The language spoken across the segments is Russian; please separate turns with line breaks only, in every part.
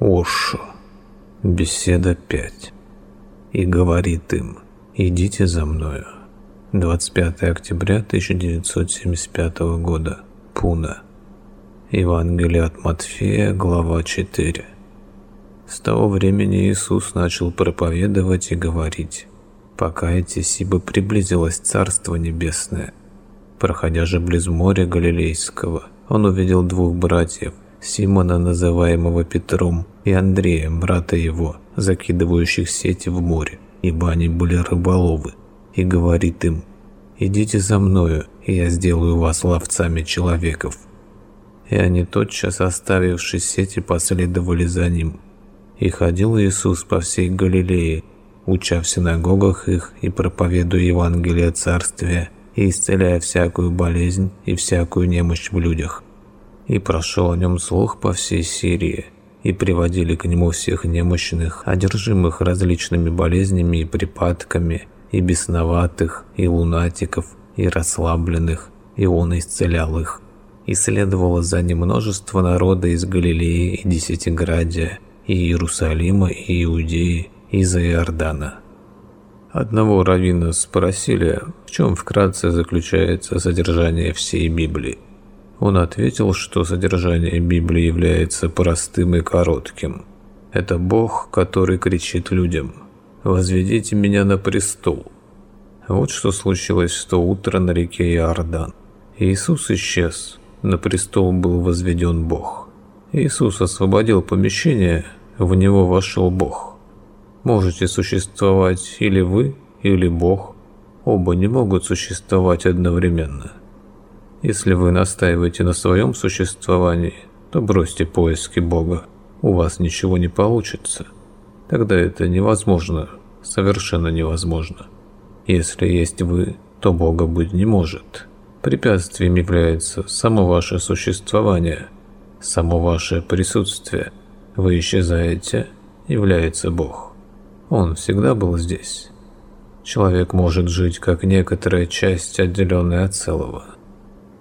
Ошу. Беседа 5. И говорит им, идите за мною. 25 октября 1975 года. Пуна. Евангелие от Матфея, глава 4. С того времени Иисус начал проповедовать и говорить, «Покайтесь, ибо приблизилось Царство Небесное». Проходя же близ моря Галилейского, он увидел двух братьев, Симона, называемого Петром, и Андрея, брата его, закидывающих сети в море, ибо они были рыболовы, и говорит им, «Идите за мною, и я сделаю вас ловцами человеков». И они тотчас, оставившись сети, последовали за ним. И ходил Иисус по всей Галилее, уча в синагогах их и проповедуя Евангелие Царствия, и исцеляя всякую болезнь и всякую немощь в людях. И прошел о нем слух по всей Сирии, и приводили к нему всех немощных, одержимых различными болезнями и припадками, и бесноватых, и лунатиков, и расслабленных, и он исцелял их. И следовало за ним множество народа из Галилеи и Десятиградия, и Иерусалима, и Иудеи, и за Иордана. Одного раввина спросили, в чем вкратце заключается содержание всей Библии. Он ответил, что содержание Библии является простым и коротким. Это Бог, который кричит людям «Возведите меня на престол». Вот что случилось в то утро на реке Иордан. Иисус исчез, на престол был возведен Бог. Иисус освободил помещение, в него вошел Бог. Можете существовать или вы, или Бог. Оба не могут существовать одновременно. Если вы настаиваете на своем существовании, то бросьте поиски Бога. У вас ничего не получится. Тогда это невозможно, совершенно невозможно. Если есть вы, то Бога быть не может. Препятствием является само ваше существование, само ваше присутствие. Вы исчезаете, является Бог. Он всегда был здесь. Человек может жить как некоторая часть, отделенная от целого.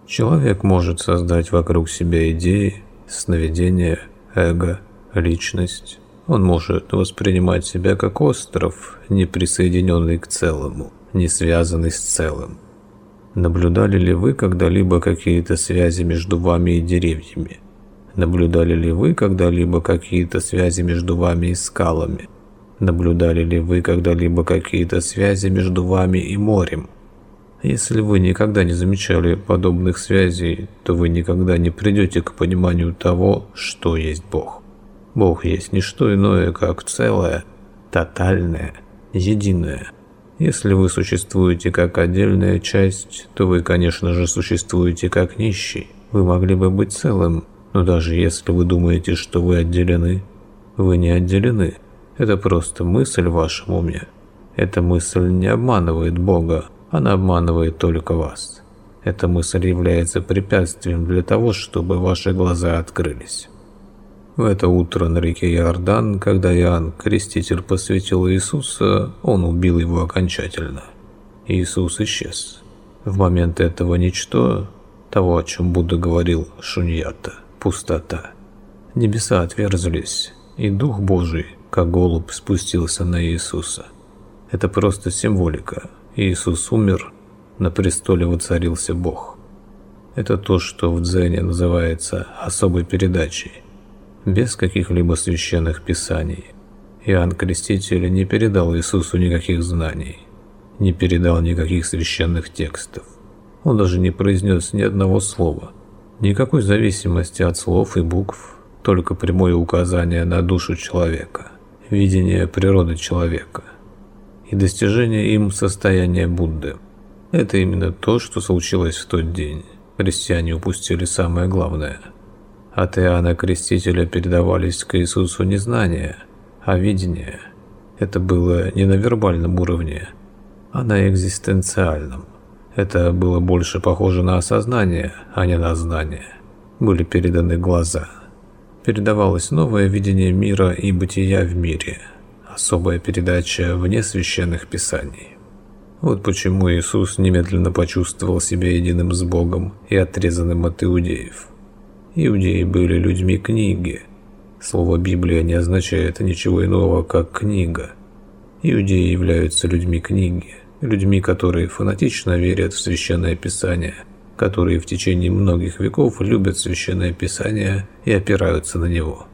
Человек может создать вокруг себя идеи, сновидения, эго, личность. Он может воспринимать себя как остров, не присоединенный к целому, не связанный с целым. Наблюдали ли вы когда-либо какие-то связи между вами и деревьями? Наблюдали ли вы когда-либо какие-то связи между вами и скалами? Наблюдали ли вы когда-либо какие-то связи между вами и морем? Если вы никогда не замечали подобных связей, то вы никогда не придете к пониманию того, что есть Бог. Бог есть не что иное, как целое, тотальное, единое. Если вы существуете как отдельная часть, то вы, конечно же, существуете как нищий. Вы могли бы быть целым, но даже если вы думаете, что вы отделены, вы не отделены. Это просто мысль в вашем уме. Эта мысль не обманывает Бога, она обманывает только вас. Эта мысль является препятствием для того, чтобы ваши глаза открылись. В это утро на реке Иордан, когда Иоанн, креститель, посвятил Иисуса, он убил его окончательно. Иисус исчез. В момент этого ничто, того, о чем Будда говорил, шуньята, пустота. Небеса отверзлись, и Дух Божий, как голубь спустился на Иисуса. Это просто символика. Иисус умер, на престоле воцарился Бог. Это то, что в дзене называется особой передачей, без каких-либо священных писаний. Иоанн Креститель не передал Иисусу никаких знаний, не передал никаких священных текстов. Он даже не произнес ни одного слова, никакой зависимости от слов и букв, только прямое указание на душу человека – видение природы человека и достижение им состояния Будды. Это именно то, что случилось в тот день. Христиане упустили самое главное. От Иоанна Крестителя передавались к Иисусу не знания, а видение. Это было не на вербальном уровне, а на экзистенциальном. Это было больше похоже на осознание, а не на знание. Были переданы глаза – передавалось новое видение мира и бытия в мире, особая передача вне священных писаний. Вот почему Иисус немедленно почувствовал себя единым с Богом и отрезанным от иудеев. Иудеи были людьми книги. Слово «Библия» не означает ничего иного, как «книга». Иудеи являются людьми книги, людьми, которые фанатично верят в Священное Писание, которые в течение многих веков любят Священное Писание и опираются на него.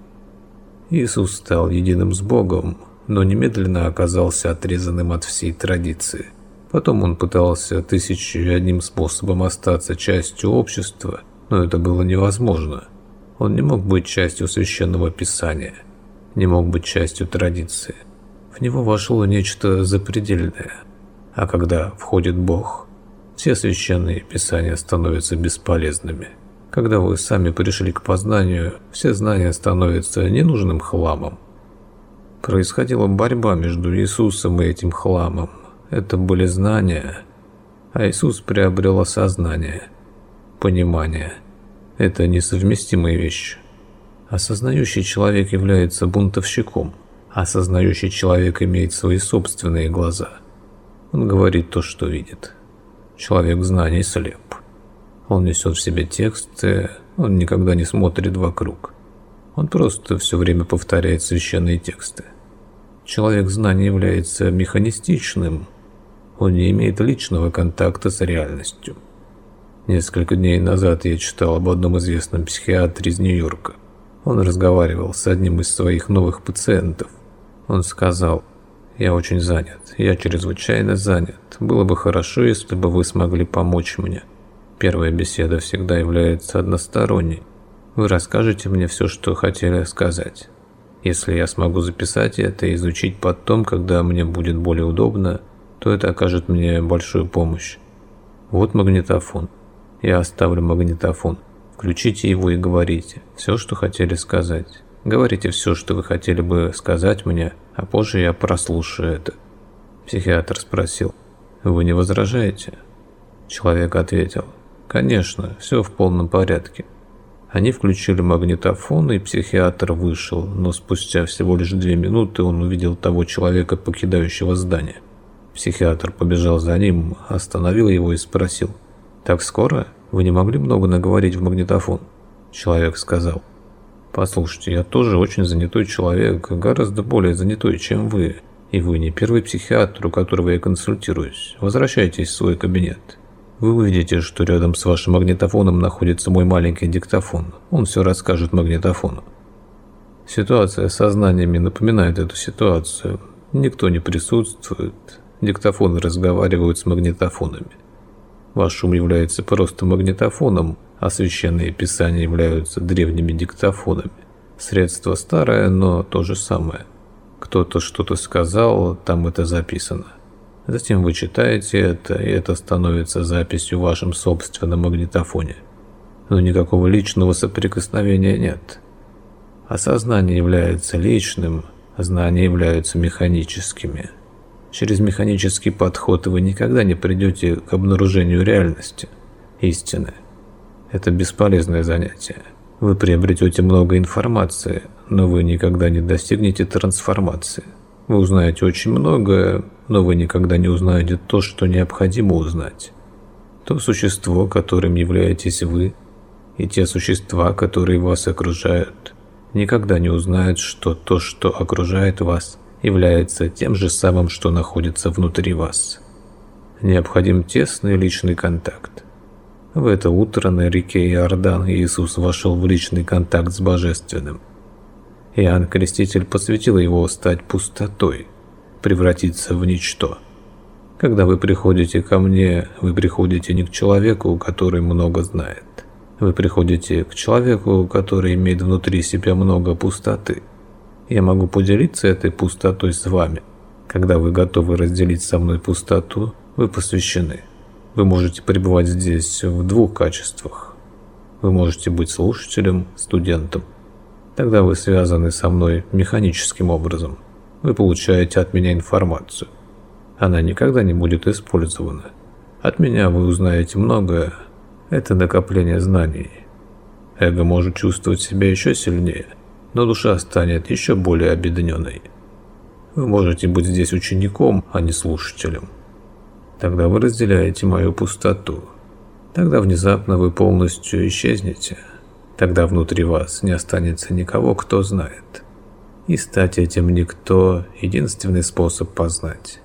Иисус стал единым с Богом, но немедленно оказался отрезанным от всей традиции. Потом он пытался тысячи одним способом остаться частью общества, но это было невозможно. Он не мог быть частью священного писания, не мог быть частью традиции. В него вошло нечто запредельное. А когда входит Бог, все священные писания становятся бесполезными. Когда вы сами пришли к познанию, все знания становятся ненужным хламом. Происходила борьба между Иисусом и этим хламом. Это были знания, а Иисус приобрел осознание, понимание. Это несовместимые вещи. Осознающий человек является бунтовщиком. Осознающий человек имеет свои собственные глаза. Он говорит то, что видит. Человек знаний слеп. Он несет в себе тексты, он никогда не смотрит вокруг. Он просто все время повторяет священные тексты. Человек знания является механистичным, он не имеет личного контакта с реальностью. Несколько дней назад я читал об одном известном психиатре из Нью-Йорка. Он разговаривал с одним из своих новых пациентов. Он сказал, «Я очень занят, я чрезвычайно занят. Было бы хорошо, если бы вы смогли помочь мне. Первая беседа всегда является односторонней. Вы расскажете мне все, что хотели сказать. Если я смогу записать это и изучить потом, когда мне будет более удобно, то это окажет мне большую помощь. Вот магнитофон. Я оставлю магнитофон. Включите его и говорите все, что хотели сказать. Говорите все, что вы хотели бы сказать мне, а позже я прослушаю это. Психиатр спросил, вы не возражаете? Человек ответил, конечно, все в полном порядке. Они включили магнитофон, и психиатр вышел, но спустя всего лишь две минуты он увидел того человека, покидающего здание. Психиатр побежал за ним, остановил его и спросил. «Так скоро? Вы не могли много наговорить в магнитофон?» Человек сказал. «Послушайте, я тоже очень занятой человек, гораздо более занятой, чем вы. И вы не первый психиатр, у которого я консультируюсь. Возвращайтесь в свой кабинет. Вы увидите, что рядом с вашим магнитофоном находится мой маленький диктофон. Он все расскажет магнитофону. Ситуация с сознаниями напоминает эту ситуацию. Никто не присутствует. Диктофоны разговаривают с магнитофонами. Ваш шум является просто магнитофоном, а священные писания являются древними диктофонами. Средство старое, но то же самое. Кто-то что-то сказал, там это записано. Затем вы читаете это, и это становится записью в вашем собственном магнитофоне. Но никакого личного соприкосновения нет. Осознание является личным, знания являются механическими. Через механический подход вы никогда не придете к обнаружению реальности, истины. Это бесполезное занятие. Вы приобретете много информации, но вы никогда не достигнете трансформации. Вы узнаете очень многое, но вы никогда не узнаете то, что необходимо узнать. То существо, которым являетесь вы, и те существа, которые вас окружают, никогда не узнают, что то, что окружает вас, является тем же самым, что находится внутри вас. Необходим тесный личный контакт. В это утро на реке Иордан Иисус вошел в личный контакт с Божественным – Иоанн Креститель посвятил его стать пустотой, превратиться в ничто. Когда вы приходите ко мне, вы приходите не к человеку, который много знает. Вы приходите к человеку, который имеет внутри себя много пустоты. Я могу поделиться этой пустотой с вами. Когда вы готовы разделить со мной пустоту, вы посвящены. Вы можете пребывать здесь в двух качествах. Вы можете быть слушателем, студентом. Тогда вы связаны со мной механическим образом. Вы получаете от меня информацию. Она никогда не будет использована. От меня вы узнаете многое. Это накопление знаний. Эго может чувствовать себя еще сильнее, но душа станет еще более объединенной. Вы можете быть здесь учеником, а не слушателем. Тогда вы разделяете мою пустоту. Тогда внезапно вы полностью исчезнете. Тогда внутри вас не останется никого, кто знает. И стать этим никто – единственный способ познать.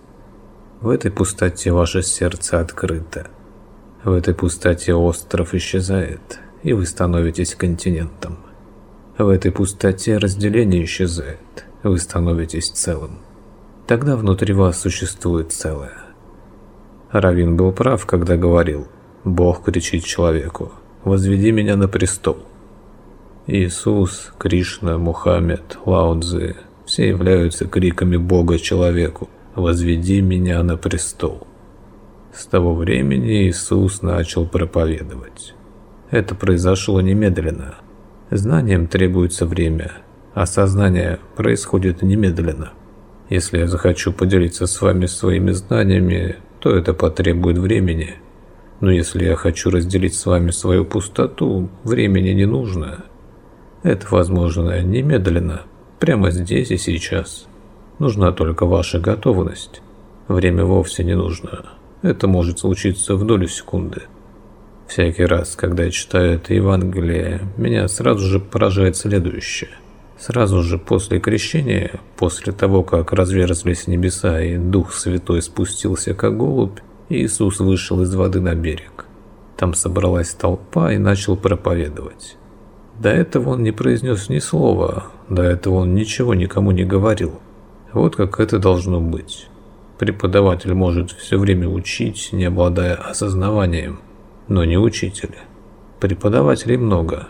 В этой пустоте ваше сердце открыто. В этой пустоте остров исчезает, и вы становитесь континентом. В этой пустоте разделение исчезает, вы становитесь целым. Тогда внутри вас существует целое. Равин был прав, когда говорил, Бог кричит человеку, «Возведи меня на престол». Иисус, Кришна, Мухаммед, Лао Цзы – все являются криками Бога человеку «Возведи меня на престол». С того времени Иисус начал проповедовать. Это произошло немедленно. Знанием требуется время, а сознание происходит немедленно. Если я захочу поделиться с вами своими знаниями, то это потребует времени. Но если я хочу разделить с вами свою пустоту, времени не нужно. Это возможно немедленно, прямо здесь и сейчас. Нужна только ваша готовность. Время вовсе не нужно. Это может случиться в долю секунды. Всякий раз, когда я читаю это Евангелие, меня сразу же поражает следующее – Сразу же после крещения, после того, как разверзлись небеса и Дух Святой спустился как голубь, Иисус вышел из воды на берег. Там собралась толпа и начал проповедовать. До этого он не произнес ни слова, до этого он ничего никому не говорил. Вот как это должно быть. Преподаватель может все время учить, не обладая осознаванием, но не учитель. Преподавателей много,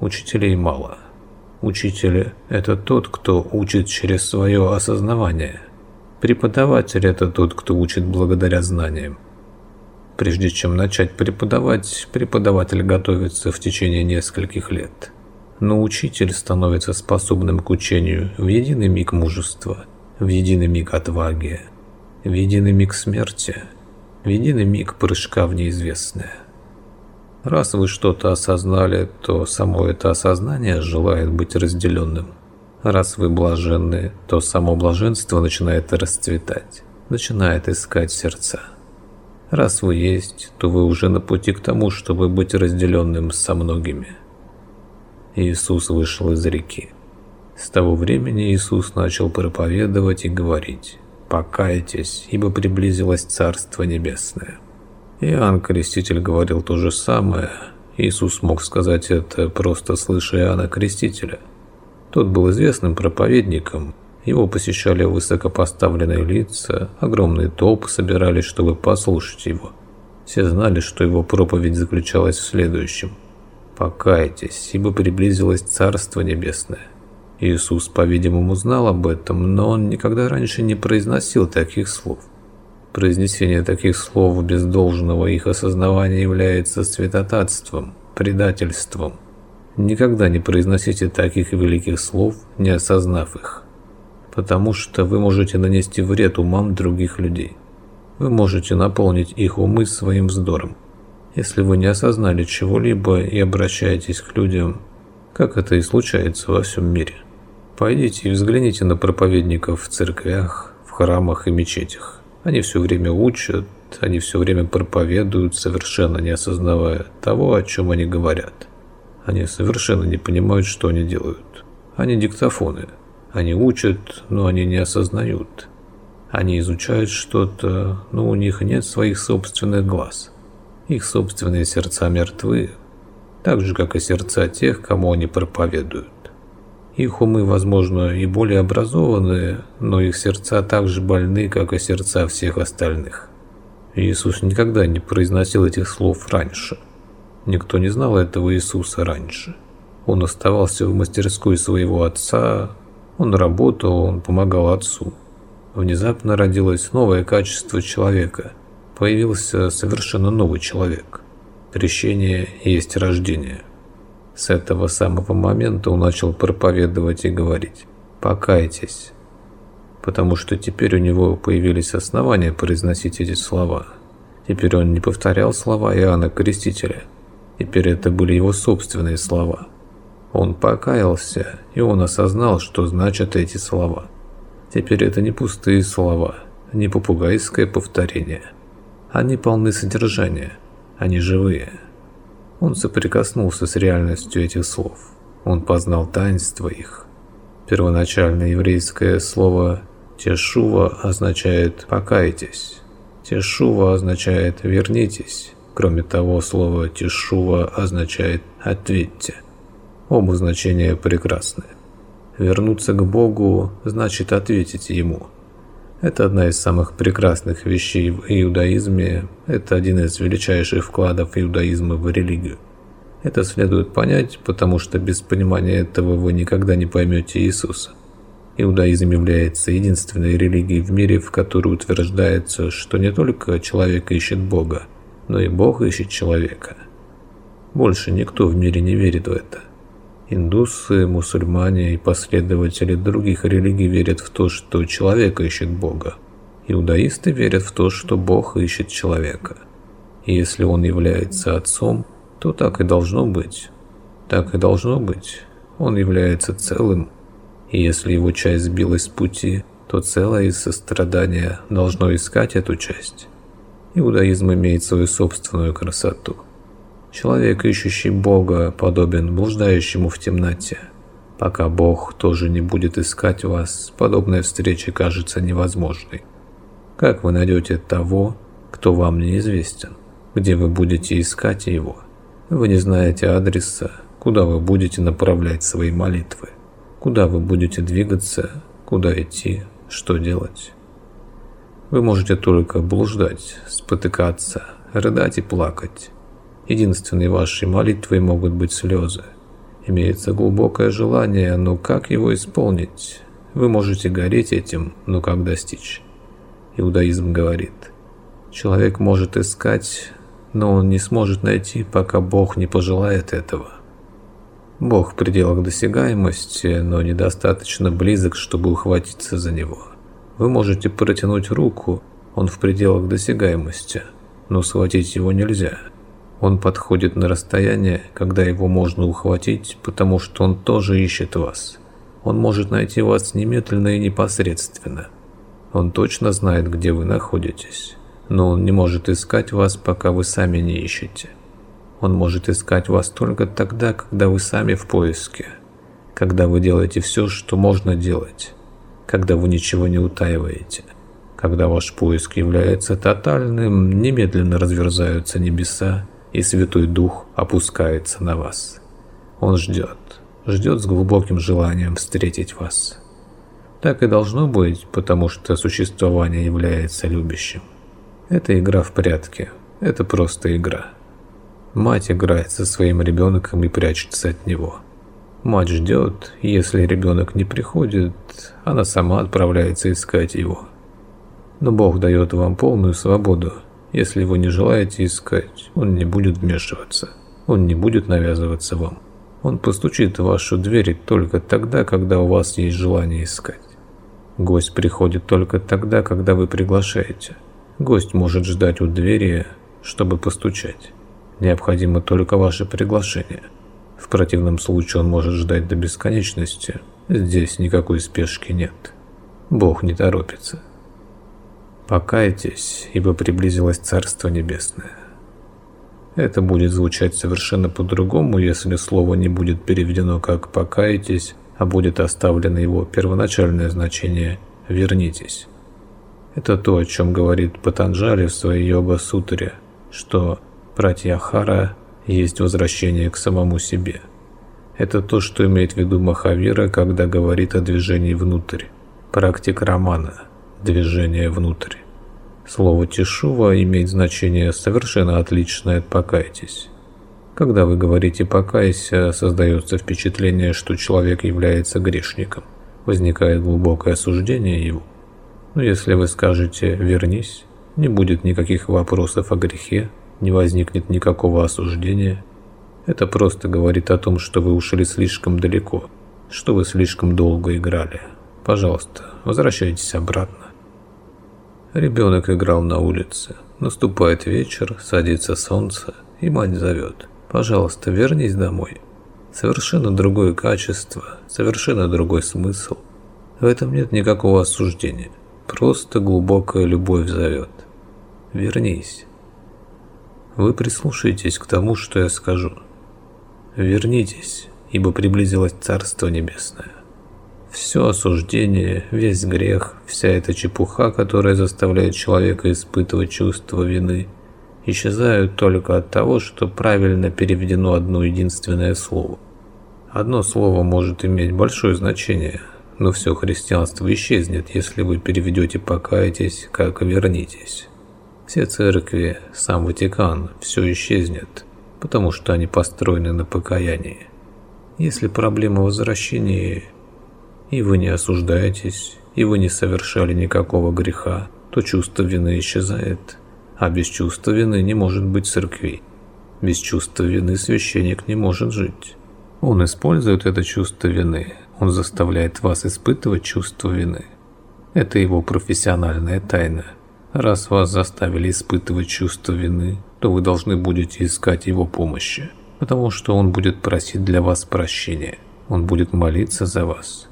учителей мало. Учитель – это тот, кто учит через свое осознавание. Преподаватель – это тот, кто учит благодаря знаниям. Прежде чем начать преподавать, преподаватель готовится в течение нескольких лет. Но учитель становится способным к учению в единый миг мужества, в единый миг отваги, в единый миг смерти, в единый миг прыжка в неизвестное. Раз вы что-то осознали, то само это осознание желает быть разделенным. Раз вы блаженны, то само блаженство начинает расцветать, начинает искать сердца. Раз вы есть, то вы уже на пути к тому, чтобы быть разделенным со многими. Иисус вышел из реки. С того времени Иисус начал проповедовать и говорить «Покайтесь, ибо приблизилось Царство Небесное». Иоанн Креститель говорил то же самое. Иисус мог сказать это, просто слыша Иоанна Крестителя. Тот был известным проповедником, его посещали высокопоставленные лица, огромные толпы собирались, чтобы послушать его. Все знали, что его проповедь заключалась в следующем. «Покайтесь, ибо приблизилось Царство Небесное». Иисус, по-видимому, знал об этом, но он никогда раньше не произносил таких слов. Произнесение таких слов без должного их осознавания является святотатством, предательством. Никогда не произносите таких великих слов, не осознав их. Потому что вы можете нанести вред умам других людей. Вы можете наполнить их умы своим вздором. Если вы не осознали чего-либо и обращаетесь к людям, как это и случается во всем мире. Пойдите и взгляните на проповедников в церквях, в храмах и мечетях. Они все время учат, они все время проповедуют, совершенно не осознавая того, о чем они говорят. Они совершенно не понимают, что они делают. Они диктофоны. Они учат, но они не осознают. Они изучают что-то, но у них нет своих собственных глаз. Их собственные сердца мертвы, так же, как и сердца тех, кому они проповедуют. Их умы, возможно, и более образованные, но их сердца так же больны, как и сердца всех остальных. Иисус никогда не произносил этих слов раньше. Никто не знал этого Иисуса раньше. Он оставался в мастерской своего отца, он работал, он помогал отцу. Внезапно родилось новое качество человека. Появился совершенно новый человек. Крещение есть рождение. С этого самого момента он начал проповедовать и говорить «покайтесь», потому что теперь у него появились основания произносить эти слова. Теперь он не повторял слова Иоанна Крестителя, теперь это были его собственные слова. Он покаялся, и он осознал, что значат эти слова. Теперь это не пустые слова, не попугайское повторение. Они полны содержания, они живые. Он соприкоснулся с реальностью этих слов. Он познал таинство их. Первоначальное еврейское слово «тешува» означает «покайтесь». «Тешува» означает «вернитесь». Кроме того, слово «тешува» означает «ответьте». Оба значения прекрасны. Вернуться к Богу значит ответить Ему. Это одна из самых прекрасных вещей в иудаизме, это один из величайших вкладов иудаизма в религию. Это следует понять, потому что без понимания этого вы никогда не поймете Иисуса. Иудаизм является единственной религией в мире, в которой утверждается, что не только человек ищет Бога, но и Бог ищет человека. Больше никто в мире не верит в это. Индусы, мусульмане и последователи других религий верят в то, что человек ищет Бога. Иудаисты верят в то, что Бог ищет человека. И если он является отцом, то так и должно быть. Так и должно быть. Он является целым, и если его часть сбилась с пути, то целое из сострадания должно искать эту часть. Иудаизм имеет свою собственную красоту. Человек, ищущий Бога, подобен блуждающему в темноте. Пока Бог тоже не будет искать вас, подобная встреча кажется невозможной. Как вы найдете того, кто вам неизвестен? Где вы будете искать его? Вы не знаете адреса, куда вы будете направлять свои молитвы, куда вы будете двигаться, куда идти, что делать. Вы можете только блуждать, спотыкаться, рыдать и плакать. Единственной вашей молитвой могут быть слезы. Имеется глубокое желание, но как его исполнить? Вы можете гореть этим, но как достичь? Иудаизм говорит, человек может искать, но он не сможет найти, пока Бог не пожелает этого. Бог в пределах досягаемости, но недостаточно близок, чтобы ухватиться за него. Вы можете протянуть руку, он в пределах досягаемости, но схватить его нельзя. Он подходит на расстояние, когда его можно ухватить, потому что он тоже ищет вас. Он может найти вас немедленно и непосредственно. Он точно знает, где вы находитесь но он не может искать вас, пока вы сами не ищете. Он может искать вас только тогда, когда вы сами в поиске, когда вы делаете все, что можно делать, когда вы ничего не утаиваете. Когда ваш поиск является тотальным, немедленно разверзаются небеса, и Святой Дух опускается на вас. Он ждет, ждет с глубоким желанием встретить вас. Так и должно быть, потому что существование является любящим. Это игра в прятки. Это просто игра. Мать играет со своим ребенком и прячется от него. Мать ждет, если ребенок не приходит, она сама отправляется искать его. Но Бог дает вам полную свободу. Если вы не желаете искать, Он не будет вмешиваться. Он не будет навязываться вам. Он постучит в вашу дверь только тогда, когда у вас есть желание искать. Гость приходит только тогда, когда вы приглашаете. Гость может ждать у двери, чтобы постучать. Необходимо только ваше приглашение. В противном случае он может ждать до бесконечности. Здесь никакой спешки нет. Бог не торопится. Покайтесь, ибо приблизилось Царство Небесное. Это будет звучать совершенно по-другому, если слово не будет переведено как «покайтесь», а будет оставлено его первоначальное значение «вернитесь». Это то, о чем говорит Патанджали в своей йога-сутре, что пратьяхара есть возвращение к самому себе. Это то, что имеет в виду Махавира, когда говорит о движении внутрь. Практика романа – движение внутрь. Слово «тишува» имеет значение совершенно отличное от «покайтесь». Когда вы говорите «покайся», создается впечатление, что человек является грешником. Возникает глубокое осуждение его. Но если вы скажете «вернись», не будет никаких вопросов о грехе, не возникнет никакого осуждения. Это просто говорит о том, что вы ушли слишком далеко, что вы слишком долго играли. Пожалуйста, возвращайтесь обратно. Ребенок играл на улице. Наступает вечер, садится солнце, и мать зовет. «Пожалуйста, вернись домой». Совершенно другое качество, совершенно другой смысл. В этом нет никакого осуждения. Просто глубокая любовь зовет. Вернись. Вы прислушайтесь к тому, что я скажу. Вернитесь, ибо приблизилось Царство Небесное. Все осуждение, весь грех, вся эта чепуха, которая заставляет человека испытывать чувство вины, исчезают только от того, что правильно переведено одно единственное слово. Одно слово может иметь большое значение, но все христианство исчезнет, если вы переведете «покайтесь» как «вернитесь». Все церкви, сам Ватикан, все исчезнет, потому что они построены на покаянии. Если проблема возвращения, и вы не осуждаетесь, и вы не совершали никакого греха, то чувство вины исчезает, а без чувства вины не может быть церкви. Без чувства вины священник не может жить. Он использует это чувство вины, он заставляет вас испытывать чувство вины. Это его профессиональная тайна. Раз вас заставили испытывать чувство вины, то вы должны будете искать его помощи, потому что он будет просить для вас прощения, он будет молиться за вас.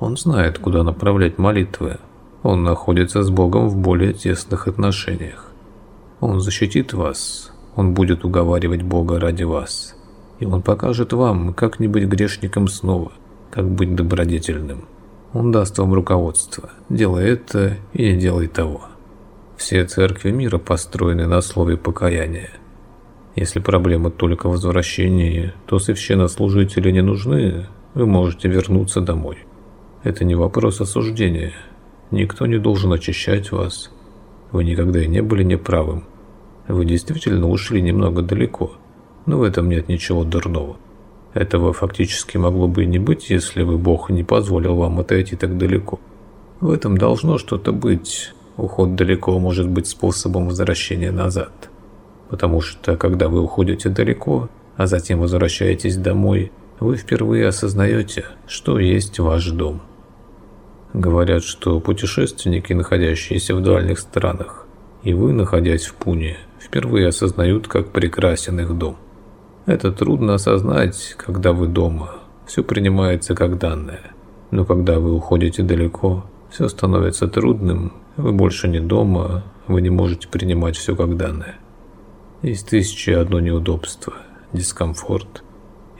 Он знает, куда направлять молитвы. Он находится с Богом в более тесных отношениях. Он защитит вас, он будет уговаривать Бога ради вас. И он покажет вам, как не быть грешником снова, как быть добродетельным. Он даст вам руководство, делай это и не делай того. Все церкви мира построены на слове покаяния. Если проблема только в возвращении, то священнослужители не нужны, вы можете вернуться домой. Это не вопрос осуждения. Никто не должен очищать вас. Вы никогда и не были неправым. Вы действительно ушли немного далеко, но в этом нет ничего дурного. Этого фактически могло бы и не быть, если бы Бог не позволил вам отойти так далеко. В этом должно что-то быть. Уход далеко может быть способом возвращения назад. Потому что, когда вы уходите далеко, а затем возвращаетесь домой, вы впервые осознаете, что есть ваш дом. Говорят, что путешественники, находящиеся в дальних странах, и вы, находясь в Пуне, впервые осознают, как прекрасен их дом. Это трудно осознать, когда вы дома, все принимается как данное. Но когда вы уходите далеко, все становится трудным, вы больше не дома, вы не можете принимать все как данное. Есть тысячи одно неудобство, дискомфорт,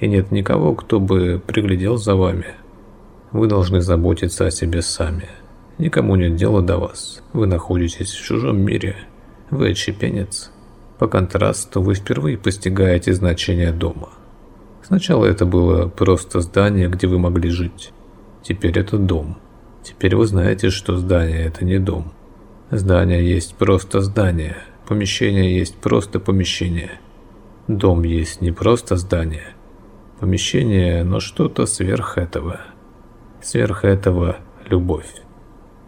и нет никого, кто бы приглядел за вами – вы должны заботиться о себе сами. Никому нет дела до вас. Вы находитесь в чужом мире. Вы отщепенец. По контрасту, вы впервые постигаете значение дома. Сначала это было просто здание, где вы могли жить. Теперь это дом. Теперь вы знаете, что здание – это не дом. Здание есть просто здание. Помещение есть просто помещение. Дом есть не просто здание. Помещение, но что-то сверх этого – Сверх этого – любовь.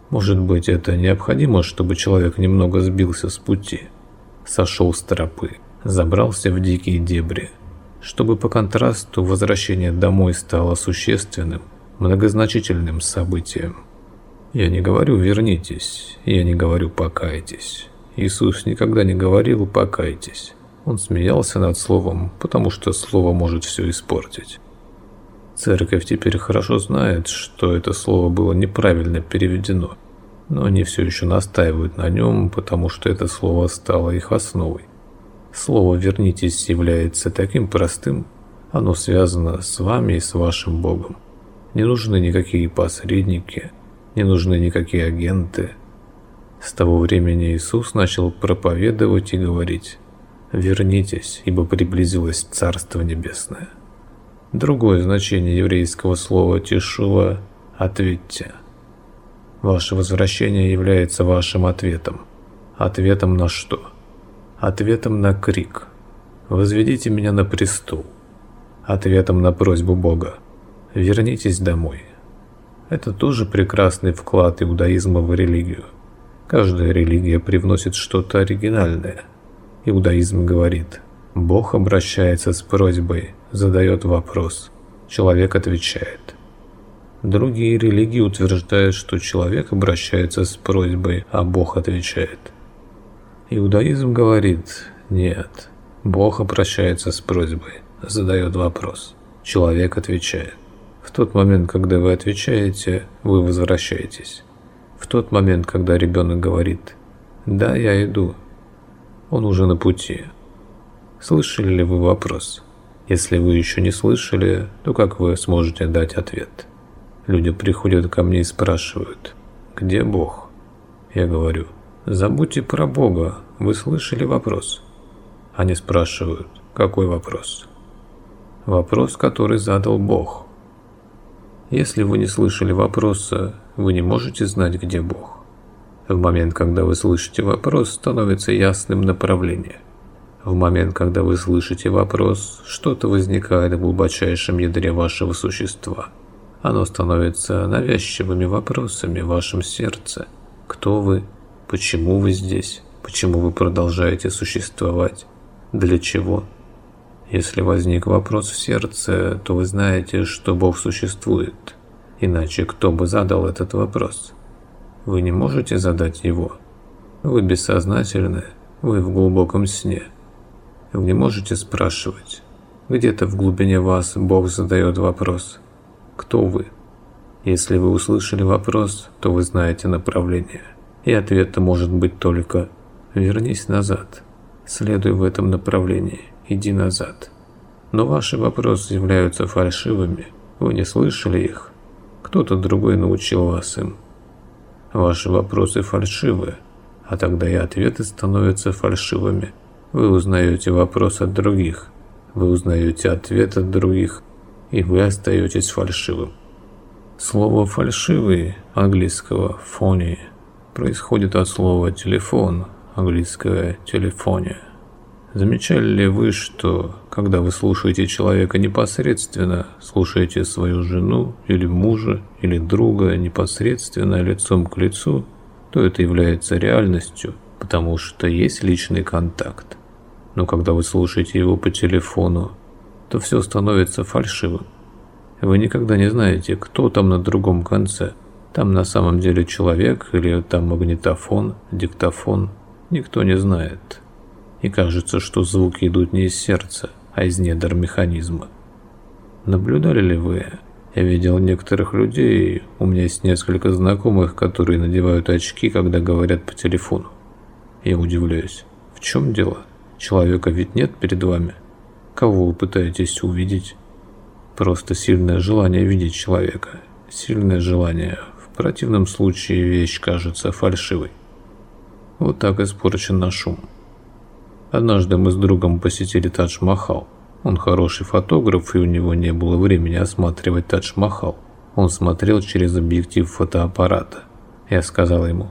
Может быть, это необходимо, чтобы человек немного сбился с пути, сошел с тропы, забрался в дикие дебри, чтобы по контрасту возвращение домой стало существенным, многозначительным событием. Я не говорю «вернитесь», я не говорю «покайтесь». Иисус никогда не говорил «покайтесь». Он смеялся над словом, потому что слово может все испортить. Церковь теперь хорошо знает, что это слово было неправильно переведено, но они все еще настаивают на нем, потому что это слово стало их основой. Слово «вернитесь» является таким простым, оно связано с вами и с вашим Богом. Не нужны никакие посредники, не нужны никакие агенты. С того времени Иисус начал проповедовать и говорить «Вернитесь, ибо приблизилось Царство Небесное». Другое значение еврейского слова «тишува» – «ответьте». Ваше возвращение является вашим ответом. Ответом на что? Ответом на крик. «Возведите меня на престол». Ответом на просьбу Бога. «Вернитесь домой». Это тоже прекрасный вклад иудаизма в религию. Каждая религия привносит что-то оригинальное. Иудаизм говорит – Бог обращается с просьбой, задает вопрос. Человек отвечает. Другие религии утверждают, что человек обращается с просьбой, а Бог отвечает. Иудаизм говорит, нет, Бог обращается с просьбой, задает вопрос. Человек отвечает. В тот момент, когда вы отвечаете, вы возвращаетесь. В тот момент, когда ребенок говорит «Да, я иду», он уже на пути. Слышали ли вы вопрос? Если вы еще не слышали, то как вы сможете дать ответ? Люди приходят ко мне и спрашивают, где Бог? Я говорю, забудьте про Бога, вы слышали вопрос? Они спрашивают, какой вопрос? Вопрос, который задал Бог. Если вы не слышали вопроса, вы не можете знать, где Бог. В момент, когда вы слышите вопрос, становится ясным направление. В момент, когда вы слышите вопрос, что-то возникает в глубочайшем ядре вашего существа. Оно становится навязчивыми вопросами в вашем сердце. Кто вы? Почему вы здесь? Почему вы продолжаете существовать? Для чего? Если возник вопрос в сердце, то вы знаете, что Бог существует. Иначе кто бы задал этот вопрос? Вы не можете задать его. Вы бессознательны, вы в глубоком сне. Вы не можете спрашивать. Где-то в глубине вас Бог задает вопрос. Кто вы? Если вы услышали вопрос, то вы знаете направление. И ответ может быть только «вернись назад». Следуй в этом направлении иди назад. Но ваши вопросы являются фальшивыми, вы не слышали их. Кто-то другой научил вас им. Ваши вопросы фальшивы, а тогда и ответы становятся фальшивыми. Вы узнаете вопрос от других, вы узнаете ответ от других, и вы остаетесь фальшивым. Слово «фальшивый» английского «фони» происходит от слова «телефон» английское «телефония». Замечали ли вы, что, когда вы слушаете человека непосредственно, слушаете свою жену или мужа или друга непосредственно лицом к лицу, то это является реальностью, потому что есть личный контакт. Но когда вы слушаете его по телефону, то все становится фальшивым. Вы никогда не знаете, кто там на другом конце. Там на самом деле человек или там магнитофон, диктофон. Никто не знает и кажется, что звуки идут не из сердца, а из недр механизма. Наблюдали ли вы? Я видел некоторых людей, у меня есть несколько знакомых, которые надевают очки, когда говорят по телефону. Я удивляюсь. В чем дело? Человека ведь нет перед вами. Кого вы пытаетесь увидеть? Просто сильное желание видеть человека. Сильное желание. В противном случае вещь кажется фальшивой. Вот так испорчен наш ум. Однажды мы с другом посетили Тадж-Махал. Он хороший фотограф, и у него не было времени осматривать Тадж-Махал. Он смотрел через объектив фотоаппарата. Я сказал ему,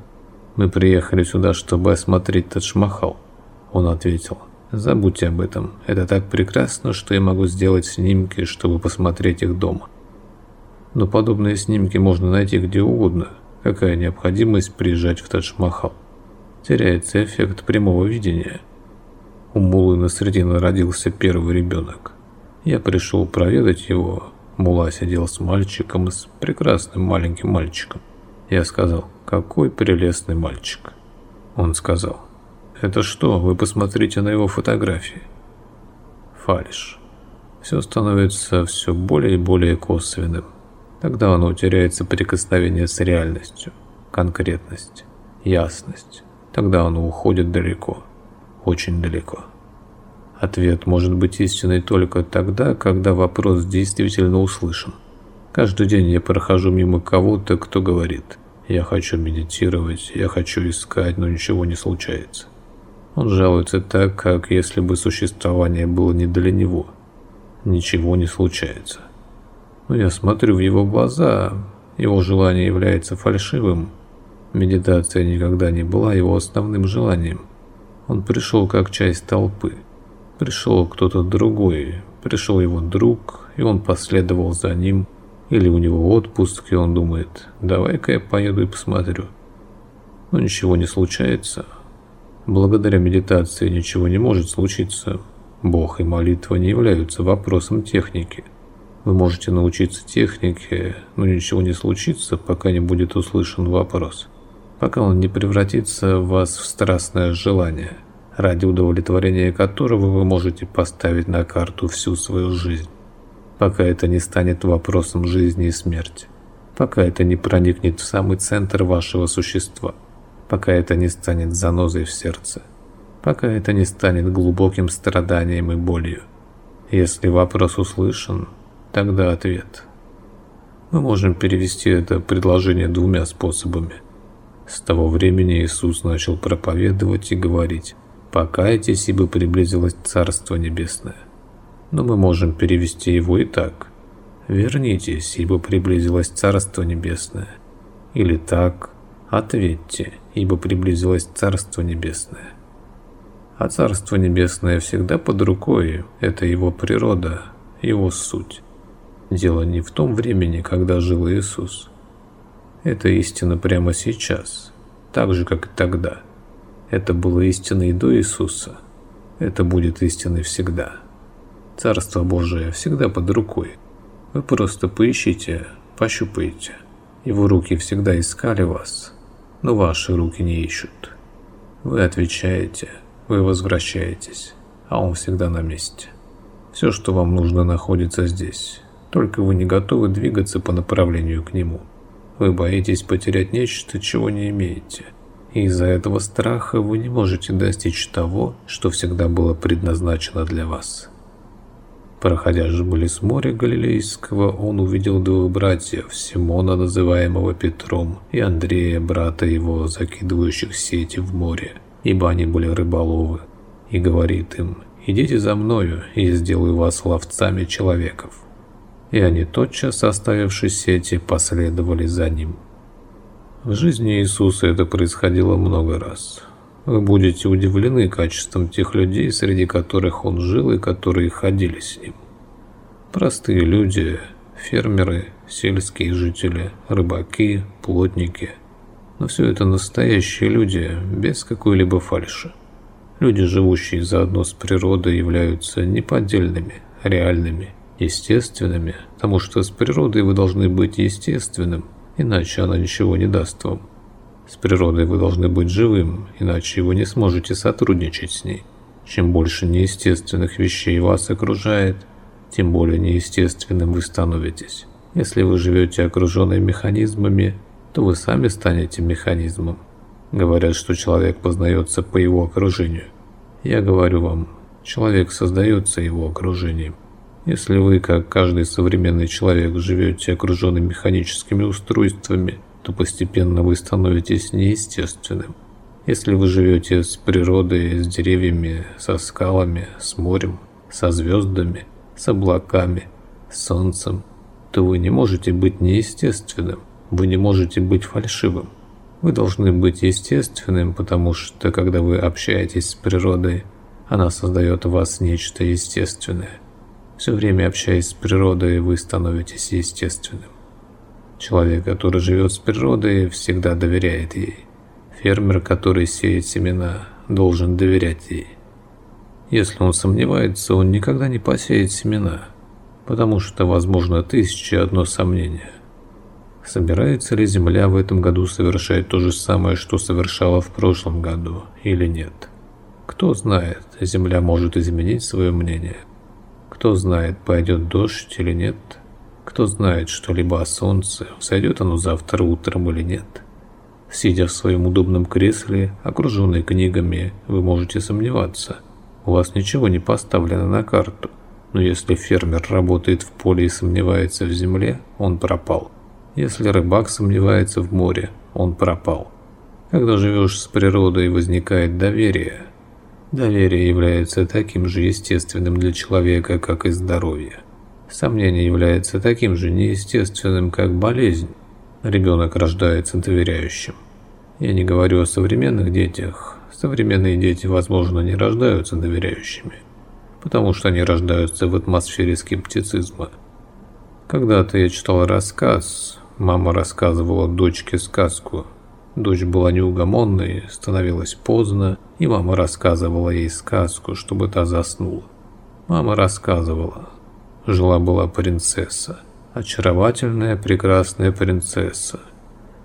мы приехали сюда, чтобы осмотреть Тадж-Махал. Он ответил, забудьте об этом. Это так прекрасно, что я могу сделать снимки, чтобы посмотреть их дома. Но подобные снимки можно найти где угодно. Какая необходимость приезжать в Тадж-Махал? Теряется эффект прямого видения. У Мулы Насредина родился первый ребенок. Я пришел проведать его. Мула сидел с мальчиком, с прекрасным маленьким мальчиком. Я сказал, какой прелестный мальчик. Он сказал, это что, вы посмотрите на его фотографии. Фальш. Все становится все более и более косвенным. Тогда оно теряется прикосновение с реальностью, конкретность, ясность. Тогда оно уходит далеко очень далеко. Ответ может быть истинной только тогда, когда вопрос действительно услышан. Каждый день я прохожу мимо кого-то, кто говорит «Я хочу медитировать, я хочу искать, но ничего не случается». Он жалуется так, как если бы существование было не для него. Ничего не случается. Но я смотрю в его глаза, его желание является фальшивым. Медитация никогда не была его основным желанием. Он пришел как часть толпы. Пришел кто-то другой, пришел его друг, и он последовал за ним. Или у него отпуск, и он думает, давай-ка я поеду и посмотрю. Но ничего не случается. Благодаря медитации ничего не может случиться. Бог и молитва не являются вопросом техники. Вы можете научиться технике, но ничего не случится, пока не будет услышан вопрос пока он не превратится в вас в страстное желание, ради удовлетворения которого вы можете поставить на карту всю свою жизнь, пока это не станет вопросом жизни и смерти, пока это не проникнет в самый центр вашего существа, пока это не станет занозой в сердце. пока это не станет глубоким страданием и болью. Если вопрос услышан, тогда ответ. Мы можем перевести это предложение двумя способами. С того времени Иисус начал проповедовать и говорить «Покайтесь, ибо приблизилось Царство Небесное». Но мы можем перевести его и так «Вернитесь, ибо приблизилось Царство Небесное». Или так «Ответьте, ибо приблизилось Царство Небесное». А Царство Небесное всегда под рукой, это его природа, его суть. Дело не в том времени, когда жил Иисус. Это истина прямо сейчас, так же, как и тогда. Это было истиной до Иисуса. Это будет истиной всегда. Царство Божие всегда под рукой. Вы просто поищите, пощупайте. Его руки всегда искали вас, но ваши руки не ищут. Вы отвечаете – вы возвращаетесь, а он всегда на месте. Все, что вам нужно, находится здесь. Только вы не готовы двигаться по направлению к нему. Вы боитесь потерять нечто, чего не имеете. И из-за этого страха вы не можете достичь того, что всегда было предназначено для вас. Проходя же близ моря Галилейского, он увидел двух братьев, Симона, называемого Петром, и Андрея, брата его, закидывающих сети в море ибо они были рыболовы, и говорит им, «Идите за мною, и сделаю вас ловцами человеков». И они тотчас, оставившись сети, последовали за ним. В жизни Иисуса это происходило много раз. Вы будете удивлены качеством тех людей, среди которых Он жил и которые ходили с Ним. Простые люди, фермеры, сельские жители, рыбаки, плотники – но все это настоящие люди, без какой-либо фальши. Люди, живущие заодно с природой, являются не поддельными, а реальными, естественными, потому что с природой вы должны быть естественным, иначе она ничего не даст вам. С природой вы должны быть живым, иначе вы не сможете сотрудничать с ней. Чем больше неестественных вещей вас окружает, тем более неестественным вы становитесь. Если вы живете окруженной механизмами, то вы сами станете механизмом. Говорят, что человек познается по его окружению. Я говорю вам, человек создается его окружением. Если вы, как каждый современный человек, живете окруженный механическими устройствами, то постепенно вы становитесь неестественным. Если вы живете с природой, с деревьями, со скалами, с морем, со звездами, с облаками, с солнцем, то вы не можете быть неестественным. Вы не можете быть фальшивым. Вы должны быть естественным, потому что, когда вы общаетесь с природой, она создает в вас нечто естественное. Все время общаясь с природой, вы становитесь естественным. Человек, который живет с природой, всегда доверяет ей. Фермер, который сеет семена, должен доверять ей. Если он сомневается, он никогда не посеет семена, потому что, возможно, тысяча одно сомнение. Собирается ли Земля в этом году совершать то же самое, что совершала в прошлом году, или нет? Кто знает, Земля может изменить свое мнение. Кто знает, пойдет дождь или нет. Кто знает что-либо о Солнце, сойдет оно завтра утром или нет. Сидя в своем удобном кресле, окруженный книгами, вы можете сомневаться. У вас ничего не поставлено на карту. Но если фермер работает в поле и сомневается в земле, он пропал. Если рыбак сомневается в море, он пропал. Когда живешь с природой, возникает доверие. Доверие является таким же естественным для человека, как и здоровье. Сомнение является таким же неестественным, как болезнь. Ребенок рождается доверяющим. Я не говорю о современных детях. Современные дети, возможно, не рождаются доверяющими, потому что они рождаются в атмосфере скептицизма. Когда-то я читал рассказ, Мама рассказывала дочке сказку. Дочь была неугомонной, становилось поздно, и мама рассказывала ей сказку, чтобы та заснула. Мама рассказывала. Жила-была принцесса. Очаровательная, прекрасная принцесса.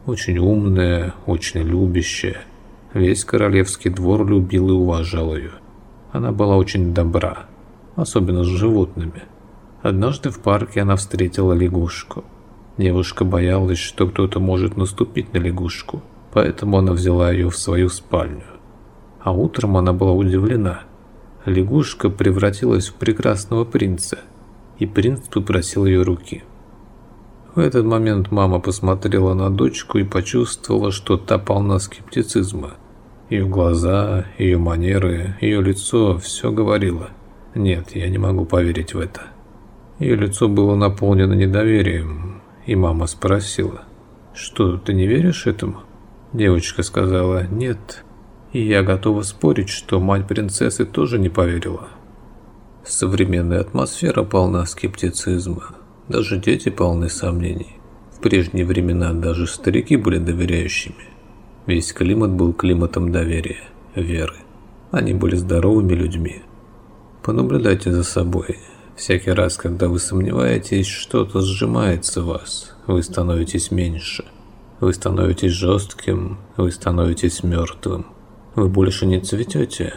Очень умная, очень любящая. Весь королевский двор любил и уважал ее. Она была очень добра, особенно с животными. Однажды в парке она встретила лягушку. Девушка боялась, что кто-то может наступить на лягушку, поэтому она взяла ее в свою спальню. А утром она была удивлена. Лягушка превратилась в прекрасного принца, и принц попросил ее руки. В этот момент мама посмотрела на дочку и почувствовала, что та полна скептицизма. Ее глаза, ее манеры, ее лицо – все говорило. Нет, я не могу поверить в это. Ее лицо было наполнено недоверием, и мама спросила, «Что, ты не веришь этому?» Девочка сказала, «Нет, и я готова спорить, что мать принцессы тоже не поверила». Современная атмосфера полна скептицизма, даже дети полны сомнений. В прежние времена даже старики были доверяющими. Весь климат был климатом доверия, веры. Они были здоровыми людьми. Понаблюдайте за собой, Всякий раз, когда вы сомневаетесь, что-то сжимается в вас, вы становитесь меньше. Вы становитесь жестким, вы становитесь мертвым. Вы больше не цветете,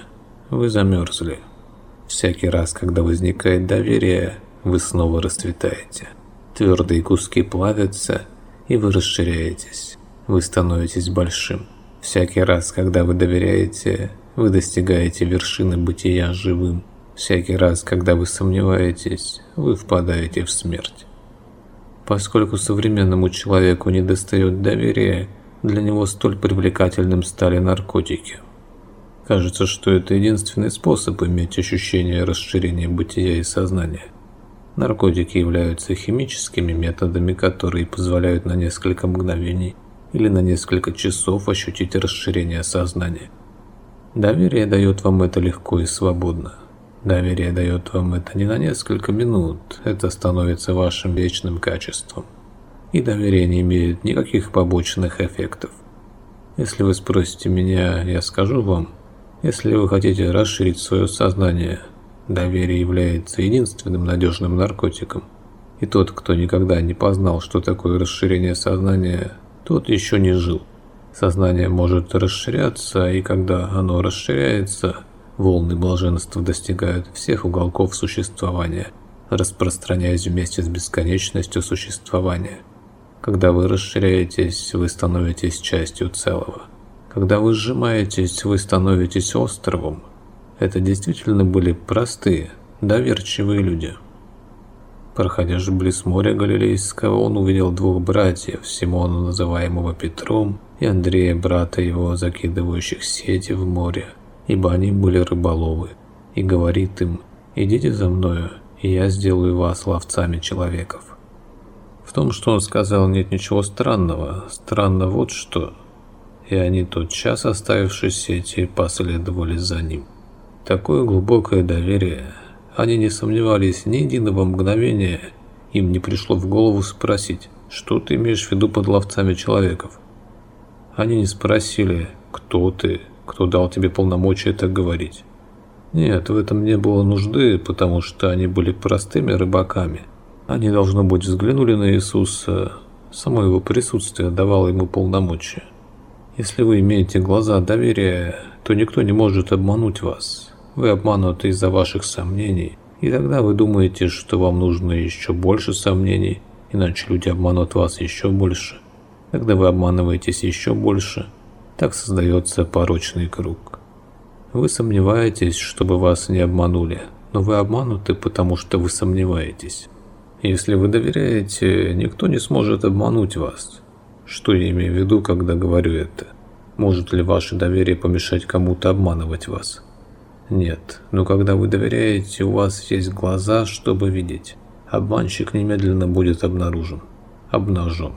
вы замерзли. Всякий раз, когда возникает доверие, вы снова расцветаете. Твердые куски плавятся, и вы расширяетесь. Вы становитесь большим. Всякий раз, когда вы доверяете, вы достигаете вершины бытия живым. Всякий раз, когда вы сомневаетесь, вы впадаете в смерть. Поскольку современному человеку не достает доверия, для него столь привлекательным стали наркотики. Кажется, что это единственный способ иметь ощущение расширения бытия и сознания. Наркотики являются химическими методами, которые позволяют на несколько мгновений или на несколько часов ощутить расширение сознания. Доверие дает вам это легко и свободно. Доверие дает вам это не на несколько минут, это становится вашим вечным качеством. И доверие не имеет никаких побочных эффектов. Если вы спросите меня, я скажу вам, если вы хотите расширить свое сознание, доверие является единственным надежным наркотиком. И тот, кто никогда не познал, что такое расширение сознания, тот еще не жил. Сознание может расширяться, и когда оно расширяется – Волны блаженства достигают всех уголков существования, распространяясь вместе с бесконечностью существования. Когда вы расширяетесь, вы становитесь частью целого. Когда вы сжимаетесь, вы становитесь островом. Это действительно были простые, доверчивые люди. Проходя же близ моря Галилейского, он увидел двух братьев, Симона, называемого Петром, и Андрея, брата его, закидывающих сети в море ибо они были рыболовы, и говорит им, «Идите за мною, и я сделаю вас ловцами человеков». В том, что он сказал, нет ничего странного. Странно вот что. И они тотчас, оставившись сети, последовали за ним. Такое глубокое доверие. Они не сомневались ни единого мгновения. Им не пришло в голову спросить, что ты имеешь в виду под ловцами человеков. Они не спросили, кто ты, кто дал тебе полномочия так говорить. Нет, в этом не было нужды, потому что они были простыми рыбаками. Они, должно быть, взглянули на Иисуса, само его присутствие давало ему полномочия. Если вы имеете глаза доверия, то никто не может обмануть вас. Вы обмануты из-за ваших сомнений, и тогда вы думаете, что вам нужно еще больше сомнений, иначе люди обманут вас еще больше. Тогда вы обманываетесь еще больше – так создается порочный круг. Вы сомневаетесь, чтобы вас не обманули, но вы обмануты, потому что вы сомневаетесь. Если вы доверяете, никто не сможет обмануть вас. Что я имею в виду, когда говорю это? Может ли ваше доверие помешать кому-то обманывать вас? Нет, но когда вы доверяете, у вас есть глаза, чтобы видеть. Обманщик немедленно будет обнаружен, обнажен.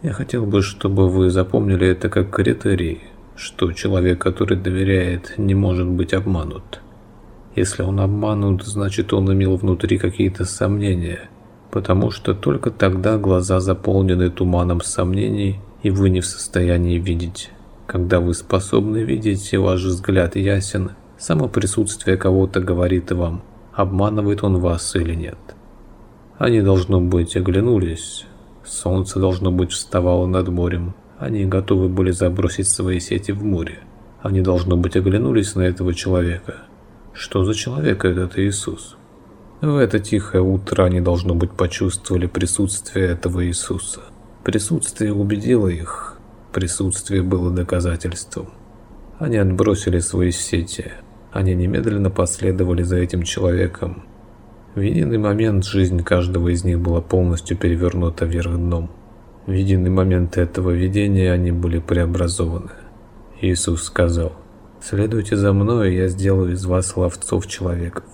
Я хотел бы, чтобы вы запомнили это как критерий, что человек, который доверяет, не может быть обманут. Если он обманут, значит он имел внутри какие-то сомнения, потому что только тогда глаза заполнены туманом сомнений, и вы не в состоянии видеть. Когда вы способны видеть, и ваш взгляд ясен, само присутствие кого-то говорит вам, обманывает он вас или нет. Они, должно быть, оглянулись, Солнце, должно быть, вставало над морем. Они готовы были забросить свои сети в море. Они, должно быть, оглянулись на этого человека. Что за человек этот Иисус? В это тихое утро они, должно быть, почувствовали присутствие этого Иисуса. Присутствие убедило их. Присутствие было доказательством. Они отбросили свои сети. Они немедленно последовали за этим человеком. В единый момент жизнь каждого из них была полностью перевернута вверх дном. В единый момент этого видения они были преобразованы. Иисус сказал, «Следуйте за мной, и я сделаю из вас ловцов человеков».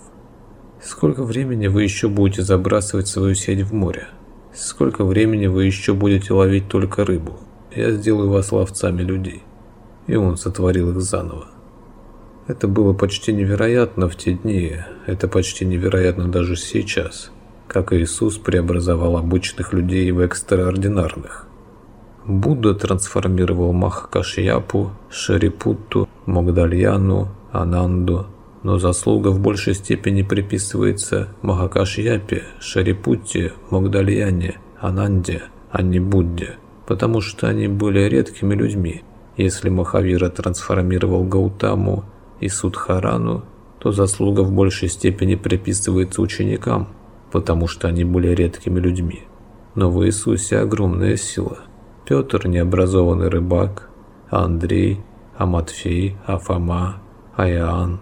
Сколько времени вы еще будете забрасывать свою сеть в море? Сколько времени вы еще будете ловить только рыбу? Я сделаю вас ловцами людей. И он сотворил их заново. Это было почти невероятно в те дни, это почти невероятно даже сейчас, как Иисус преобразовал обычных людей в экстраординарных. Будда трансформировал Махакашьяпу, Шарипутту, Магдальяну, Ананду, но заслуга в большей степени приписывается Махакашьяпе, Шарипутте, Магдальяне, Ананде, а не Будде, потому что они были редкими людьми. Если Махавира трансформировал Гаутаму и Судхарану, то заслуга в большей степени приписывается ученикам, потому что они были редкими людьми. Но в Иисусе огромная сила. Петр – необразованный рыбак, а Андрей, а Матфей, а Фома, а Иоанн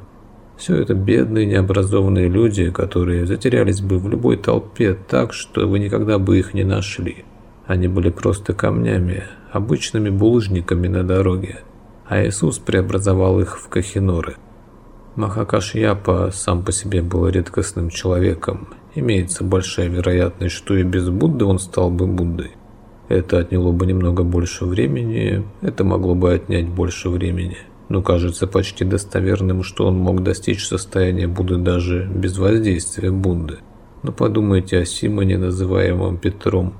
все это бедные, необразованные люди, которые затерялись бы в любой толпе так, что вы никогда бы их не нашли. Они были просто камнями, обычными булыжниками на дороге, а Иисус преобразовал их в кахиноры. Махакашьяпа сам по себе был редкостным человеком. Имеется большая вероятность, что и без Будды он стал бы Буддой. Это отняло бы немного больше времени, это могло бы отнять больше времени но кажется почти достоверным, что он мог достичь состояния Будды даже без воздействия Будды. Но подумайте о Симоне, называемом Петром,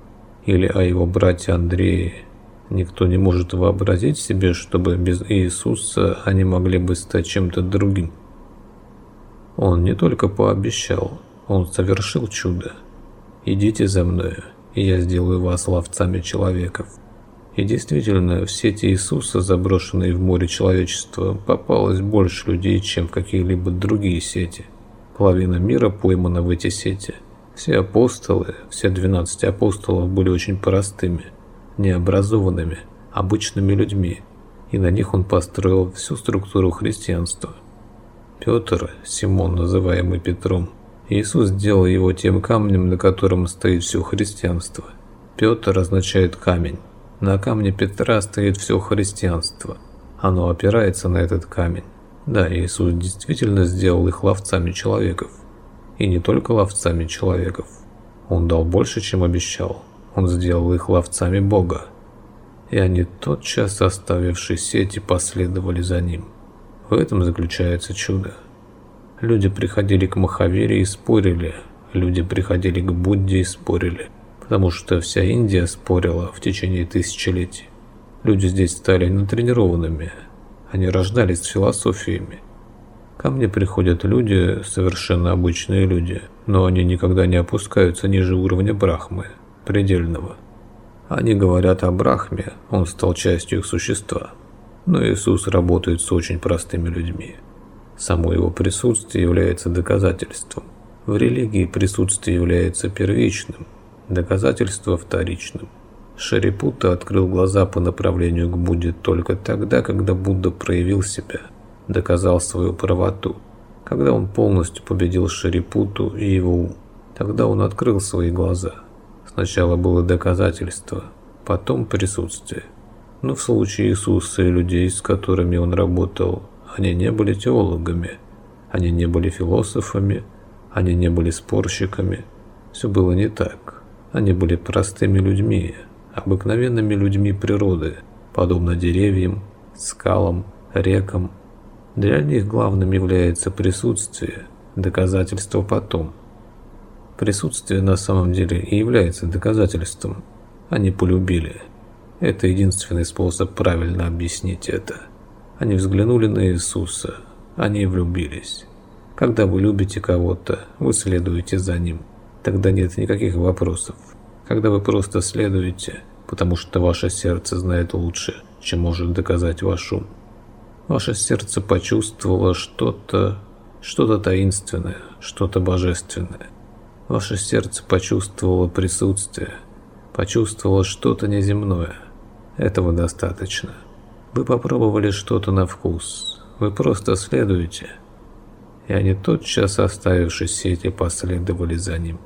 или о его брате Андрее. Никто не может вообразить себе, чтобы без Иисуса они могли бы стать чем-то другим. Он не только пообещал, он совершил чудо. «Идите за мною, и я сделаю вас ловцами человеков». И действительно, в сети Иисуса, заброшенной в море человечества, попалось больше людей, чем в какие-либо другие сети. Половина мира поймана в эти сети. Все апостолы, все 12 апостолов были очень простыми, необразованными, обычными людьми, и на них он построил всю структуру христианства. Петр, Симон, называемый Петром, Иисус сделал его тем камнем, на котором стоит все христианство. Петр означает камень. На камне Петра стоит все христианство. Оно опирается на этот камень. Да, Иисус действительно сделал их ловцами человеков. И не только ловцами человеков. Он дал больше, чем обещал. Он сделал их ловцами Бога. И они тотчас, оставивши сети, последовали за ним. В этом заключается чудо. Люди приходили к Махавере и спорили. Люди приходили к Будде и спорили потому что вся Индия спорила в течение тысячелетий. Люди здесь стали натренированными, они рождались с философиями. Ко мне приходят люди, совершенно обычные люди, но они никогда не опускаются ниже уровня Брахмы, предельного. Они говорят о Брахме, он стал частью их существа. Но Иисус работает с очень простыми людьми. Само его присутствие является доказательством. В религии присутствие является первичным, доказательство вторичным. Шарипута открыл глаза по направлению к Будде только тогда, когда Будда проявил себя, доказал свою правоту. Когда он полностью победил Шарипуту и его ум, тогда он открыл свои глаза. Сначала было доказательство, потом присутствие. Но в случае Иисуса и людей, с которыми он работал, они не были теологами, они не были философами, они не были спорщиками. Все было не так. Они были простыми людьми, обыкновенными людьми природы, подобно деревьям, скалам, рекам. Для них главным является присутствие, доказательство потом. Присутствие на самом деле и является доказательством. Они полюбили. Это единственный способ правильно объяснить это. Они взглянули на Иисуса, они влюбились. Когда вы любите кого-то, вы следуете за ним – тогда нет никаких вопросов. Когда вы просто следуете, потому что ваше сердце знает лучше, чем может доказать ваш ум. Ваше сердце почувствовало что-то, что-то таинственное, что-то божественное. Ваше сердце почувствовало присутствие, почувствовало что-то неземное. Этого достаточно. Вы попробовали что-то на вкус. Вы просто следуете. И они тотчас, оставившись сети, последовали за ним.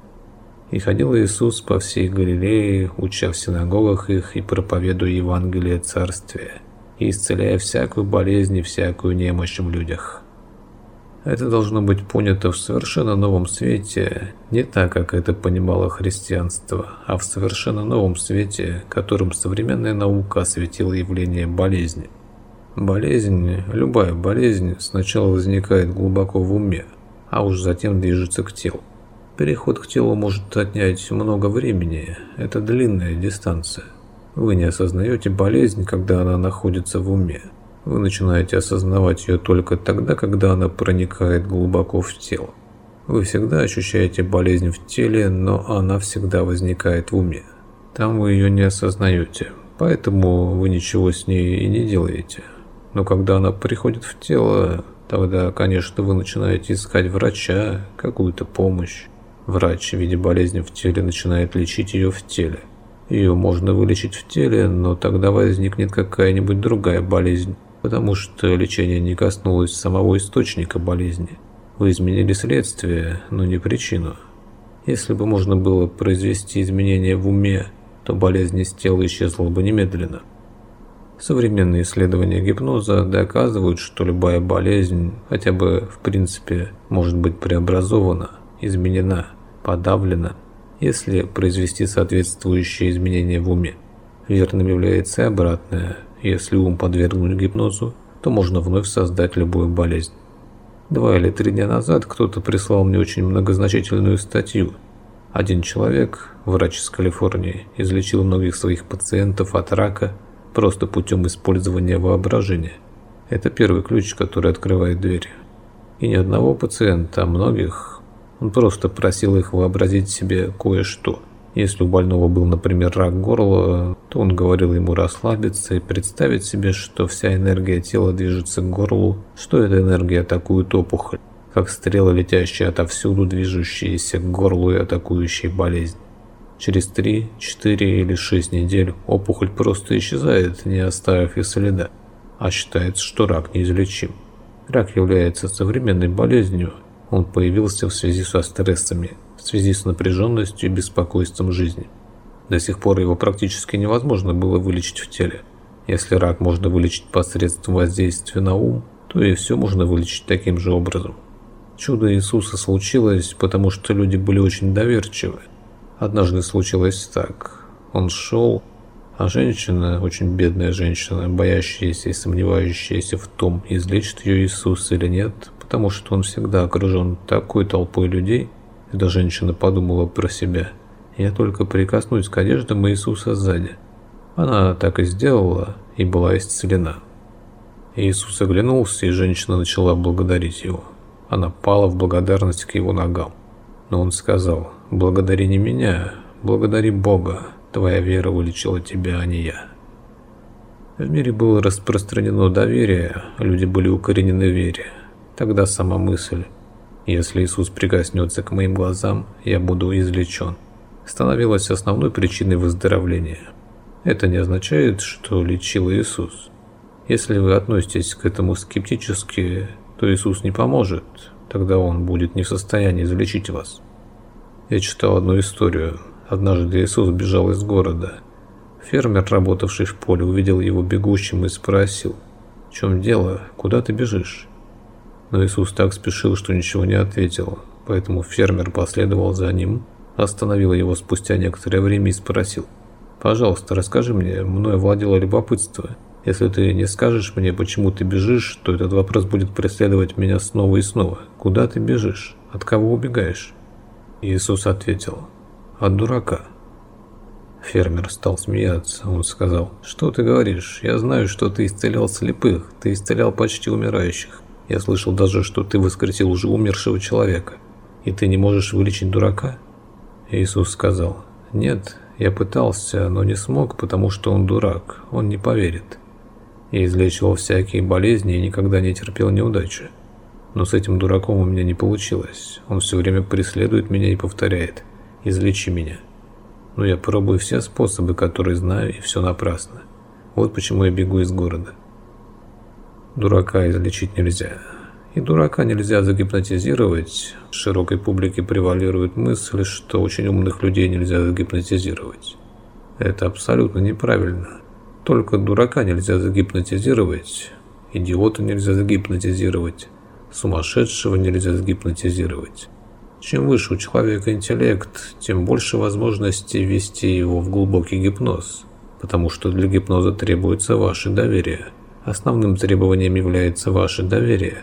И ходил Иисус по всей Галилее, уча в синагогах их и проповедуя Евангелие Царствия, и исцеляя всякую болезнь и всякую немощь в людях. Это должно быть понято в совершенно новом свете, не так, как это понимало христианство, а в совершенно новом свете, которым современная наука осветила явление болезни. Болезнь, любая болезнь, сначала возникает глубоко в уме, а уж затем движется к телу. Переход к телу может отнять много времени, это длинная дистанция. Вы не осознаете болезнь, когда она находится в уме. Вы начинаете осознавать ее только тогда, когда она проникает глубоко в тело. Вы всегда ощущаете болезнь в теле, но она всегда возникает в уме. Там вы ее не осознаете, поэтому вы ничего с ней и не делаете. Но когда она приходит в тело, тогда, конечно, вы начинаете искать врача, какую-то помощь. Врач, видя болезнь в теле, начинает лечить ее в теле. Ее можно вылечить в теле, но тогда возникнет какая-нибудь другая болезнь потому что лечение не коснулось самого источника болезни. Вы изменили следствие, но не причину. Если бы можно было произвести изменения в уме, то болезнь из тела исчезла бы немедленно. Современные исследования гипноза доказывают, что любая болезнь, хотя бы в принципе, может быть преобразована, изменена, подавлена, если произвести соответствующие изменения в уме. Верным является и обратное. Если ум подвергнуть гипнозу, то можно вновь создать любую болезнь. Два или три дня назад кто-то прислал мне очень многозначительную статью. Один человек, врач из Калифорнии, излечил многих своих пациентов от рака просто путем использования воображения. Это первый ключ, который открывает дверь. И ни одного пациента, а многих. Он просто просил их вообразить себе кое-что – если у больного был, например, рак горла, то он говорил ему расслабиться и представить себе, что вся энергия тела движется к горлу, что эта энергия атакует опухоль, как стрелы, летящие отовсюду, движущиеся к горлу и атакующие болезнь. Через 3, 4 или 6 недель опухоль просто исчезает, не оставив и следа, а считается, что рак неизлечим. Рак является современной болезнью, он появился в связи со стрессами, в связи с напряженностью и беспокойством жизни. До сих пор его практически невозможно было вылечить в теле. Если рак можно вылечить посредством воздействия на ум, то и все можно вылечить таким же образом. Чудо Иисуса случилось, потому что люди были очень доверчивы. Однажды случилось так. Он шел, а женщина, очень бедная женщина, боящаяся и сомневающаяся в том, излечит ее Иисус или нет, потому что он всегда окружен такой толпой людей, эта женщина подумала про себя. Я только прикоснусь к одеждам Иисуса сзади. Она так и сделала и была исцелена. Иисус оглянулся, и женщина начала благодарить его. Она пала в благодарность к его ногам. Но он сказал, «Благодари не меня, благодари Бога, твоя вера вылечила тебя, а не я». В мире было распространено доверие, люди были укоренены в вере. Тогда сама мысль если Иисус прикоснется к моим глазам, я буду излечен. Становилась основной причиной выздоровления. Это не означает, что лечил Иисус. Если вы относитесь к этому скептически, то Иисус не поможет, тогда Он будет не в состоянии излечить вас. Я читал одну историю. Однажды Иисус бежал из города. Фермер, работавший в поле, увидел его бегущим и спросил, «В чем дело? Куда ты бежишь?» Но Иисус так спешил, что ничего не ответил, поэтому фермер последовал за ним, остановил его спустя некоторое время и спросил. «Пожалуйста, расскажи мне, мной владело любопытство. Если ты не скажешь мне, почему ты бежишь, то этот вопрос будет преследовать меня снова и снова. Куда ты бежишь? От кого убегаешь?» Иисус ответил. «От дурака». Фермер стал смеяться. Он сказал, «Что ты говоришь? Я знаю, что ты исцелял слепых, ты исцелял почти умирающих. Я слышал даже, что ты воскресил уже умершего человека, и ты не можешь вылечить дурака?» Иисус сказал, «Нет, я пытался, но не смог, потому что он дурак, он не поверит. Я излечивал всякие болезни и никогда не терпел неудачи. Но с этим дураком у меня не получилось. Он все время преследует меня и повторяет, излечи меня. Но я пробую все способы, которые знаю, и все напрасно. Вот почему я бегу из города. Дурака излечить нельзя. И дурака нельзя загипнотизировать. широкой публике превалирует мысль, что очень умных людей нельзя загипнотизировать. Это абсолютно неправильно. Только дурака нельзя загипнотизировать, идиота нельзя загипнотизировать, сумасшедшего нельзя загипнотизировать. Чем выше у человека интеллект, тем больше возможностей ввести его в глубокий гипноз, потому что для гипноза требуется ваше доверие. Основным требованием является ваше доверие.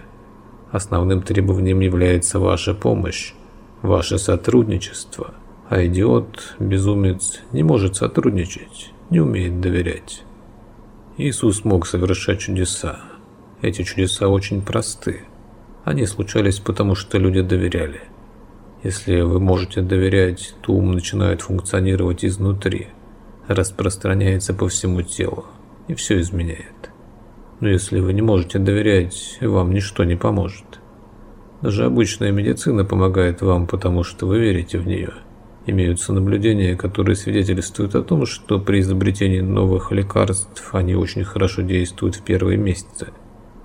Основным требованием является ваша помощь, ваше сотрудничество. А идиот, безумец не может сотрудничать, не умеет доверять. Иисус мог совершать чудеса. Эти чудеса очень просты. Они случались потому, что люди доверяли. Если вы можете доверять, то ум начинает функционировать изнутри, распространяется по всему телу и все изменяет. Но если вы не можете доверять, вам ничто не поможет. Даже обычная медицина помогает вам, потому что вы верите в нее. Имеются наблюдения, которые свидетельствуют о том, что при изобретении новых лекарств они очень хорошо действуют в первые месяцы.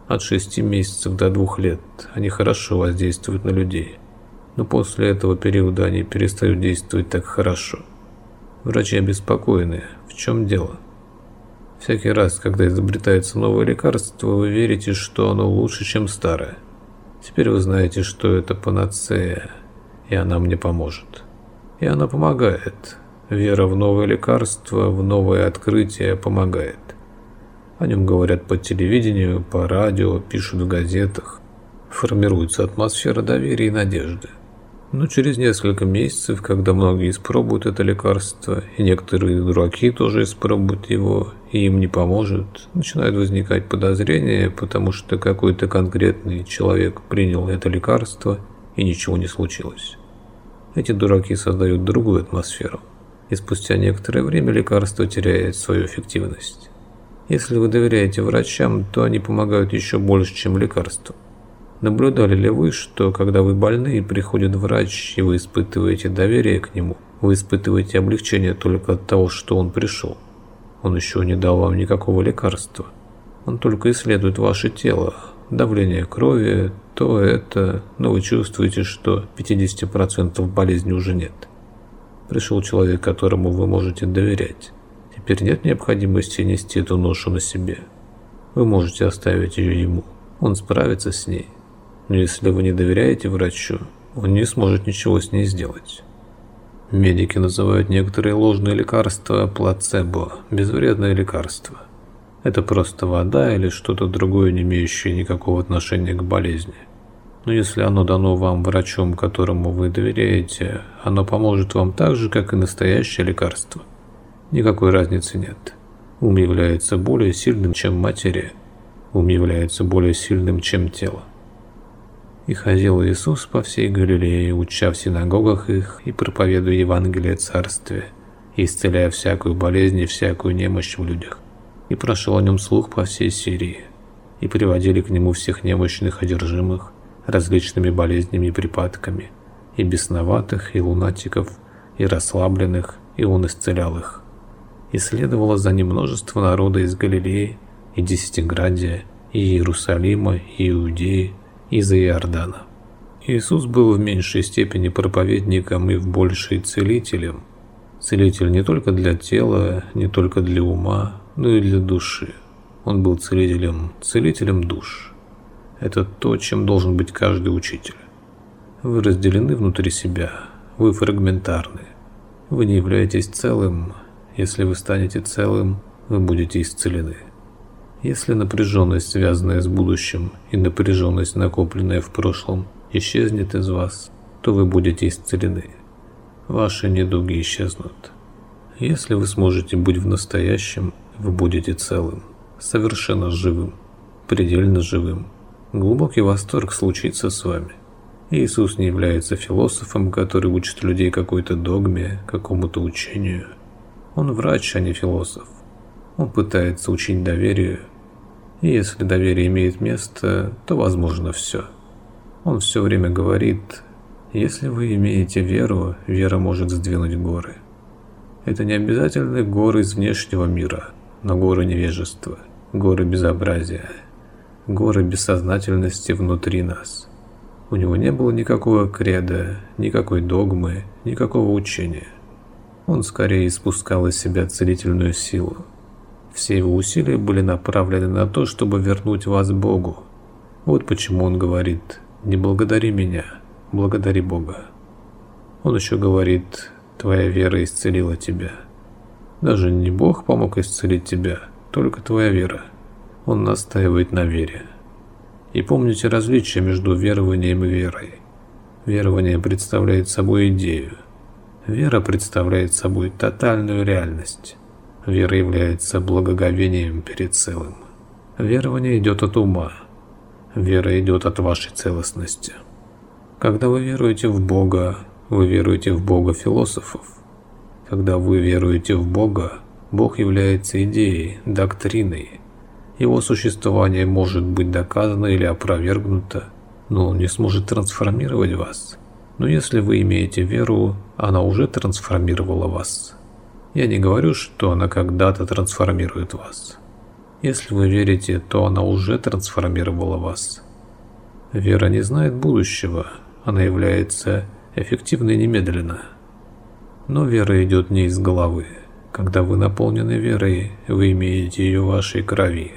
От 6 месяцев до 2 лет они хорошо воздействуют на людей но после этого периода они перестают действовать так хорошо. Врачи обеспокоены. В чем дело? Всякий раз, когда изобретается новое лекарство, вы верите, что оно лучше, чем старое. Теперь вы знаете, что это панацея, и она мне поможет. И она помогает. Вера в новое лекарство, в новое открытие помогает. О нем говорят по телевидению, по радио, пишут в газетах. Формируется атмосфера доверия и надежды. Но через несколько месяцев, когда многие испробуют это лекарство, и некоторые дураки тоже испробуют его, и им не поможет, начинают возникать подозрения, потому что какой-то конкретный человек принял это лекарство, и ничего не случилось. Эти дураки создают другую атмосферу, и спустя некоторое время лекарство теряет свою эффективность. Если вы доверяете врачам, то они помогают еще больше, чем лекарства. Наблюдали ли вы, что когда вы больны и приходит врач, и вы испытываете доверие к нему, вы испытываете облегчение только от того, что он пришел? Он еще не дал вам никакого лекарства. Он только исследует ваше тело, давление крови, то это, но вы чувствуете, что 50% болезни уже нет. Пришел человек, которому вы можете доверять. Теперь нет необходимости нести эту ношу на себе. Вы можете оставить ее ему. Он справится с ней. Но если вы не доверяете врачу, он не сможет ничего с ней сделать. Медики называют некоторые ложные лекарства плацебо, безвредное лекарство. Это просто вода или что-то другое, не имеющее никакого отношения к болезни. Но если оно дано вам врачом, которому вы доверяете, оно поможет вам так же, как и настоящее лекарство. Никакой разницы нет. Ум является более сильным, чем материя. Ум является более сильным, чем тело. И ходил Иисус по всей Галилее, уча в синагогах их и проповедуя Евангелие Царствия, исцеляя всякую болезнь и всякую немощь в людях. И прошел о нем слух по всей Сирии. И приводили к нему всех немощных одержимых, различными болезнями и припадками, и бесноватых, и лунатиков, и расслабленных, и он исцелял их. И следовало за ним множество народа из Галилеи, и Десятиградия, и Иерусалима, и Иудеи, из Иордана. Иисус был в меньшей степени проповедником и в большей целителем. Целитель не только для тела, не только для ума, но и для души. Он был целителем, целителем душ. Это то, чем должен быть каждый учитель. Вы разделены внутри себя, вы фрагментарны. Вы не являетесь целым. Если вы станете целым, вы будете исцелены. Если напряженность, связанная с будущим, и напряженность, накопленная в прошлом, исчезнет из вас, то вы будете исцелены. Ваши недуги исчезнут. Если вы сможете быть в настоящем, вы будете целым, совершенно живым, предельно живым. Глубокий восторг случится с вами. Иисус не является философом, который учит людей какой-то догме, какому-то учению. Он врач, а не философ. Он пытается учить доверию, и если доверие имеет место, то возможно все. Он все время говорит, если вы имеете веру, вера может сдвинуть горы. Это не обязательно горы из внешнего мира, но горы невежества, горы безобразия, горы бессознательности внутри нас. У него не было никакого креда, никакой догмы, никакого учения. Он скорее испускал из себя целительную силу. Все его усилия были направлены на то, чтобы вернуть вас Богу. Вот почему он говорит «Не благодари меня, благодари Бога». Он еще говорит «Твоя вера исцелила тебя». Даже не Бог помог исцелить тебя, только твоя вера. Он настаивает на вере. И помните различие между верованием и верой. Верование представляет собой идею. Вера представляет собой тотальную реальность. Вера является благоговением перед целым. Верование идет от ума. Вера идет от вашей целостности. Когда вы веруете в Бога, вы веруете в Бога философов. Когда вы веруете в Бога, Бог является идеей, доктриной. Его существование может быть доказано или опровергнуто, но он не сможет трансформировать вас. Но если вы имеете веру, она уже трансформировала вас. Я не говорю, что она когда-то трансформирует вас. Если вы верите, то она уже трансформировала вас. Вера не знает будущего, она является эффективной немедленно. Но вера идет не из головы. Когда вы наполнены верой, вы имеете ее в вашей крови,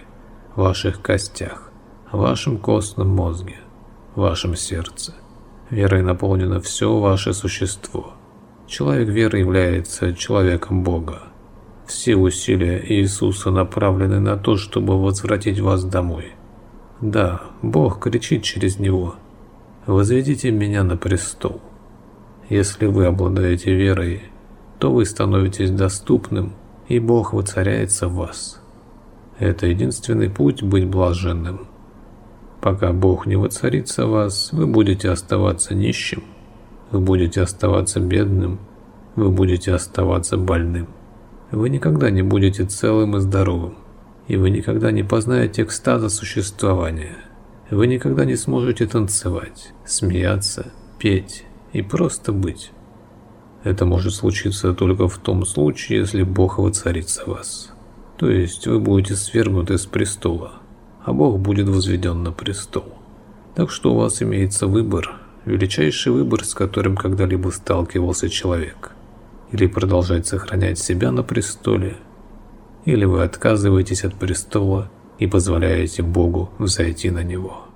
в ваших костях, в вашем костном мозге, в вашем сердце. Верой наполнено все ваше существо. Человек веры является человеком Бога. Все усилия Иисуса направлены на то, чтобы возвратить вас домой. Да, Бог кричит через него. «Возведите меня на престол». Если вы обладаете верой, то вы становитесь доступным, и Бог воцаряется в вас. Это единственный путь быть блаженным. Пока Бог не воцарится в вас, вы будете оставаться нищим, вы будете оставаться бедным, вы будете оставаться больным. Вы никогда не будете целым и здоровым, и вы никогда не познаете экстаза существования. Вы никогда не сможете танцевать, смеяться, петь, и просто быть. Это может случиться только в том случае, если Бог воцарится вас. То есть вы будете свергнуты с престола, а Бог будет возведен на престол. Так что у вас имеется выбор, величайший выбор, с которым когда-либо сталкивался человек. Или продолжать сохранять себя на престоле, или вы отказываетесь от престола и позволяете Богу взойти на него.